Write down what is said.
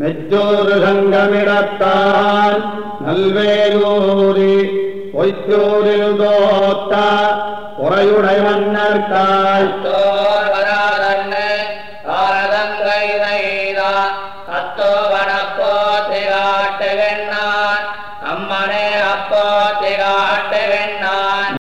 നെറ്റൂർഷങ്കമിടത്താൻ നൽവേലൂരി പൊയ്ത്തൂരിൽ തോത്ത ഉറയുടെ മണ്ണർത്താൽ. அம்மனே அப்போ திகாட்டுகின்ற